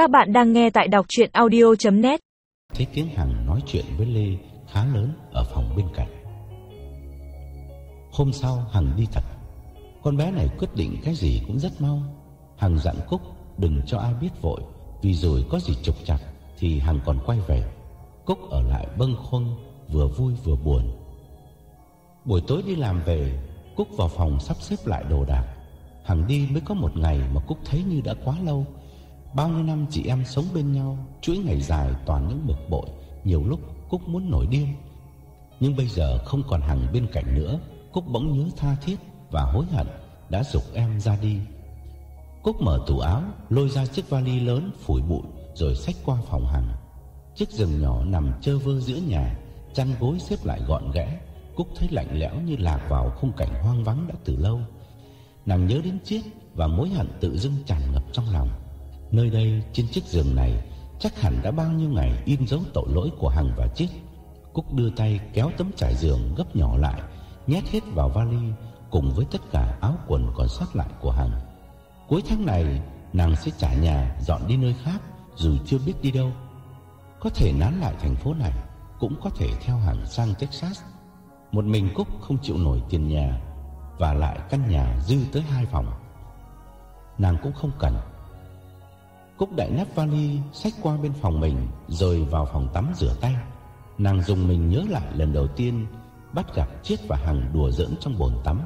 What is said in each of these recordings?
Các bạn đang nghe tại đọc chuyện audio.net Thấy tiếng Hằng nói chuyện với Lê khá lớn ở phòng bên cạnh. Hôm sau, Hằng đi thật. Con bé này quyết định cái gì cũng rất mau. Hằng dặn Cúc, đừng cho ai biết vội, Vì rồi có gì trục chặt thì Hằng còn quay về. Cúc ở lại bâng khuâng, vừa vui vừa buồn. Buổi tối đi làm về, Cúc vào phòng sắp xếp lại đồ đạc. Hằng đi mới có một ngày mà Cúc thấy như đã quá lâu Bao nhiêu năm chị em sống bên nhau, Chuỗi ngày dài toàn những bực bội, Nhiều lúc Cúc muốn nổi điên. Nhưng bây giờ không còn Hằng bên cạnh nữa, Cúc bỗng nhớ tha thiết Và hối hận đã dục em ra đi. Cúc mở tủ áo, Lôi ra chiếc vali lớn phủi bụi Rồi xách qua phòng Hằng. Chiếc giường nhỏ nằm chơ vơ giữa nhà, Chăn gối xếp lại gọn gẽ Cúc thấy lạnh lẽo như lạc vào khung cảnh hoang vắng đã từ lâu. Nàng nhớ đến Chiết Và mối hận tự dưng tràn ngập trong lòng. Nơi đây, trên chiếc giường này, Chắc hẳn đã bao nhiêu ngày in dấu tội lỗi của Hằng và Chiết Cúc đưa tay kéo tấm trải giường gấp nhỏ lại, Nhét hết vào vali, Cùng với tất cả áo quần còn sót lại của Hằng. Cuối tháng này, Nàng sẽ trả nhà, dọn đi nơi khác, Dù chưa biết đi đâu. Có thể nán lại thành phố này, Cũng có thể theo Hằng sang Texas. Một mình Cúc không chịu nổi tiền nhà, Và lại căn nhà dư tới hai phòng. Nàng cũng không cần Cúc đại nắp vali Xách qua bên phòng mình Rồi vào phòng tắm rửa tay. Nàng dùng mình nhớ lại lần đầu tiên Bắt gặp Chiết và Hằng đùa giỡn trong bồn tắm.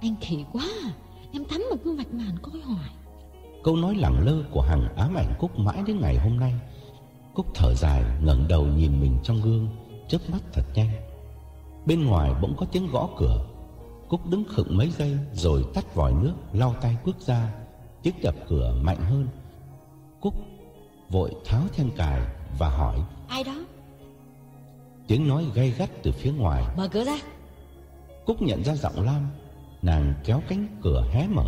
Anh khỉ quá à. Em tắm mà cứ vạch màn coi hoài. Câu nói lẳng lơ của Hằng ám ảnh Cúc mãi đến ngày hôm nay. Cúc thở dài ngẩng đầu nhìn mình trong gương chớp mắt thật nhanh. Bên ngoài bỗng có tiếng gõ cửa. Cúc đứng khựng mấy giây Rồi tắt vòi nước lau tay bước ra. Tiếng đập cửa mạnh hơn Cúc vội tháo then cài Và hỏi. Ai đó? Tiếng nói gay gắt từ phía ngoài. Mở cửa ra. Cúc nhận ra giọng Lam. Nàng kéo cánh cửa hé mở.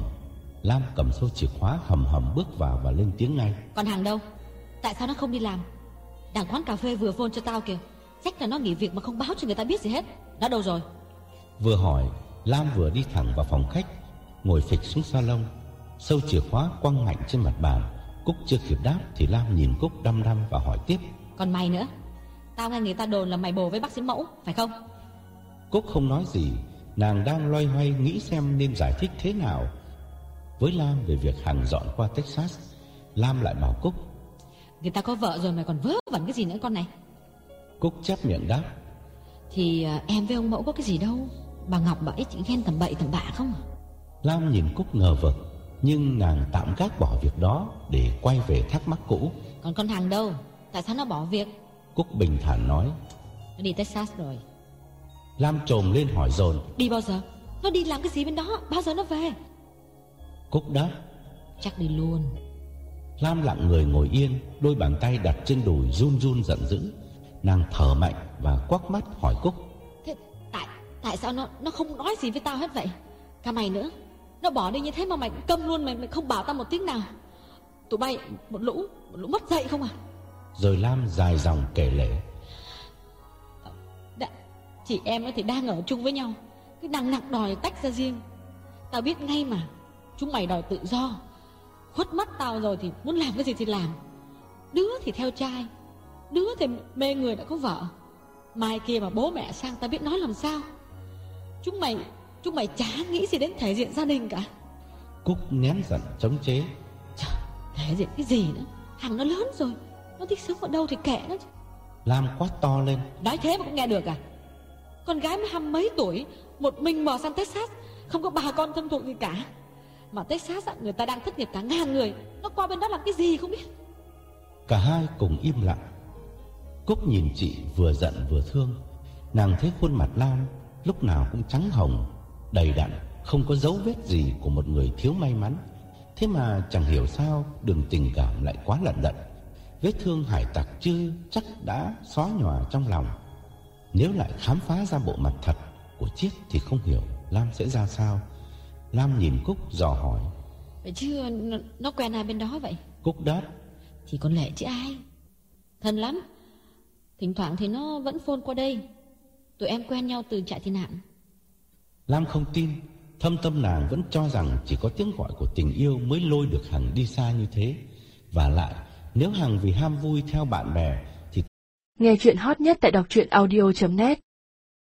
Lam cầm sâu chìa khóa hầm hầm bước vào và lên tiếng ngay. Còn hàng đâu? Tại sao nó không đi làm? Đảng quán cà phê vừa phone cho tao kìa. Chắc là nó nghỉ việc mà không báo cho người ta biết gì hết. Nó đâu rồi? Vừa hỏi Lam vừa đi thẳng vào phòng khách Ngồi phịch xuống salon Sâu chìa khóa quăng mạnh trên mặt bàn Cúc chưa kịp đáp Thì Lam nhìn Cúc đăm đăm và hỏi tiếp. Còn mày nữa? Tao nghe người ta đồn là mày bồ với bác sĩ mẫu Phải không? Cúc không nói gì. Nàng đang loay hoay nghĩ xem nên giải thích thế nào. Với Lam về việc Hằng dọn qua Texas Lam lại bảo Cúc. Người ta có vợ rồi mày còn vớ vẩn cái gì nữa con này? Cúc chép miệng đáp. Thì à, em với ông mẫu có cái gì đâu? Bà Ngọc bà ấy chỉ ghen tầm bậy tầm bạ không à? Lam nhìn Cúc ngờ vực Nhưng nàng tạm gác bỏ việc đó Để quay về thắc mắc cũ. Còn con thằng đâu? Tại sao nó bỏ việc? Cúc bình thản nói Nó đi Texas rồi. Lam trồm lên hỏi dồn Đi bao giờ? Nó đi làm cái gì bên đó? Bao giờ nó về? Cúc đáp Chắc đi luôn. Lam lặng người ngồi yên Đôi bàn tay đặt trên đùi run run giận dữ. Nàng thở mạnh và quắc mắt hỏi Cúc Thế tại tại sao nó nó không nói gì với tao hết vậy? Cả mày nữa Nó bỏ đi như thế mà mày cũng câm luôn Mày, mày không bảo tao một tiếng nào. Tụi bay một lũ Một lũ mất dậy không à? Rồi Lam dài dòng kể lể. Đã, Chị em ấy thì đang ở chung với nhau. Cái đằng nặng đòi tách ra riêng. Tao biết ngay mà Chúng mày đòi tự do. Khuất mắt tao rồi thì muốn làm cái gì thì làm. Đứa thì theo trai Đứa thì mê người đã có vợ. Mai kia mà bố mẹ sang tao biết nói làm sao. Chúng mày Chúng mày chả nghĩ gì đến thể diện gia đình cả. Cúc nén giận chống chế. Trời, thể diện cái gì nữa? Hằng nó lớn rồi Nó thích sống ở đâu thì kệ nó chứ. Lam quát to lên. Nói thế mà cũng nghe được à? Con gái mới hăm mấy tuổi Một mình mò sang Texas Không có bà con thân thuộc gì cả. Mà Texas á, người ta đang thất nghiệp cả ngàn người Nó qua bên đó làm cái gì không biết. Cả hai cùng im lặng. Cúc nhìn chị vừa giận vừa thương. Nàng thấy khuôn mặt Lam Lúc nào cũng trắng hồng Đầy đặn Không có dấu vết gì của một người thiếu may mắn. Thế mà chẳng hiểu sao Đường tình cảm lại quá lận đận. Vết thương hải tặc chưa chắc đã xóa nhòa trong lòng. Nếu lại khám phá ra bộ mặt thật Của Chiết thì không hiểu Lam sẽ ra sao. Lam nhìn Cúc dò hỏi. Vậy chứ nó, nó quen ai bên đó vậy? Cúc đáp. Thì con lệ chứ ai? Thân lắm. Thỉnh thoảng thì nó vẫn phone qua đây. Tụi em quen nhau từ trại tị nạn Lam không tin Thâm tâm nàng vẫn cho rằng Chỉ có tiếng gọi của tình yêu Mới lôi được Hằng đi xa như thế. Và lại, nếu Hằng vì ham vui theo bạn bè thì Nghe chuyện hot nhất tại đọc audio.net